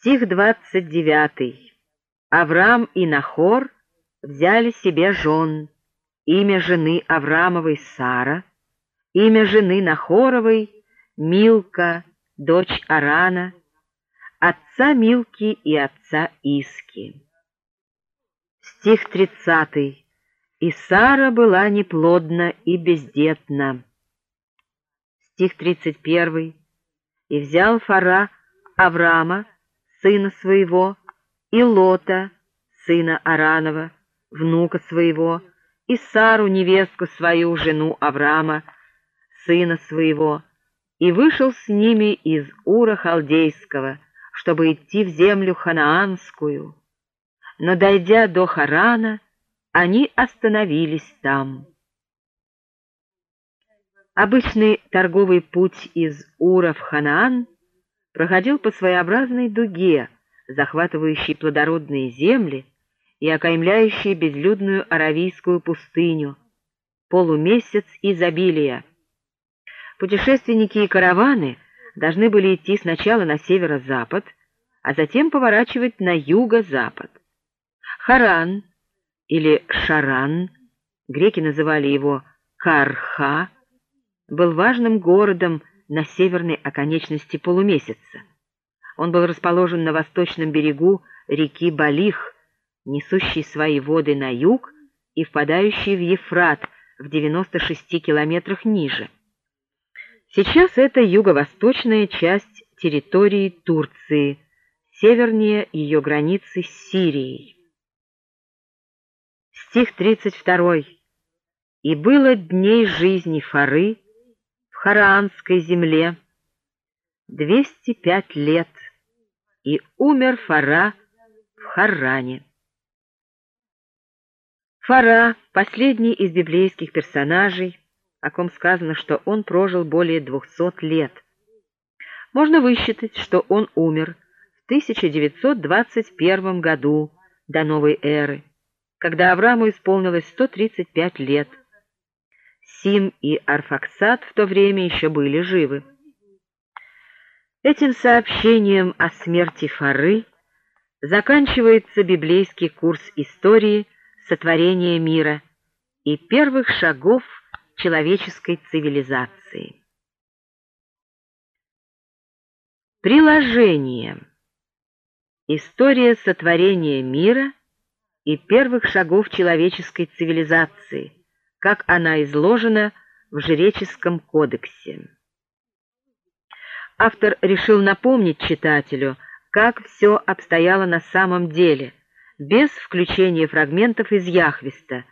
Стих 29. Авраам и Нахор взяли себе жен. Имя жены Авраамовой Сара, имя жены Нахоровой Милка, дочь Арана, отца Милки и отца Иски. Стих 30. И Сара была неплодна и бездетна. Стих 31. И взял Фара Авраама, сына своего, и Лота, сына Аранова, внука своего, и Сару, невестку свою, жену Авраама, сына своего, и вышел с ними из Ура Халдейского, чтобы идти в землю ханаанскую. Но, дойдя до Харана, они остановились там. Обычный торговый путь из Ура в Ханаан проходил по своеобразной дуге, захватывающей плодородные земли и окаймляющей безлюдную Аравийскую пустыню, полумесяц изобилия. Путешественники и караваны должны были идти сначала на северо-запад, а затем поворачивать на юго-запад. Харан или Шаран, греки называли его Карха, был важным городом на северной оконечности полумесяца. Он был расположен на восточном берегу реки Балих, несущей свои воды на юг и впадающей в Ефрат в 96 километрах ниже. Сейчас это юго-восточная часть территории Турции, севернее ее границы с Сирией. Стих 32. «И было дней жизни Фары Хараанской земле 205 лет, и умер Фара в Харране». Фара, последний из библейских персонажей, о ком сказано, что он прожил более двухсот лет. Можно высчитать, что он умер в 1921 году до новой эры, когда Аврааму исполнилось 135 лет. Сим и Арфаксат в то время еще были живы. Этим сообщением о смерти Фары заканчивается библейский курс истории сотворения мира и первых шагов человеческой цивилизации. Приложение. История сотворения мира и первых шагов человеческой цивилизации, как она изложена в Жреческом кодексе. Автор решил напомнить читателю, как все обстояло на самом деле, без включения фрагментов из Яхвиста,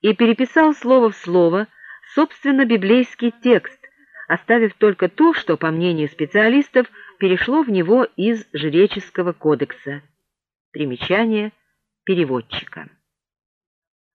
и переписал слово в слово собственно, библейский текст, оставив только то, что, по мнению специалистов, перешло в него из Жреческого кодекса. Примечание переводчика.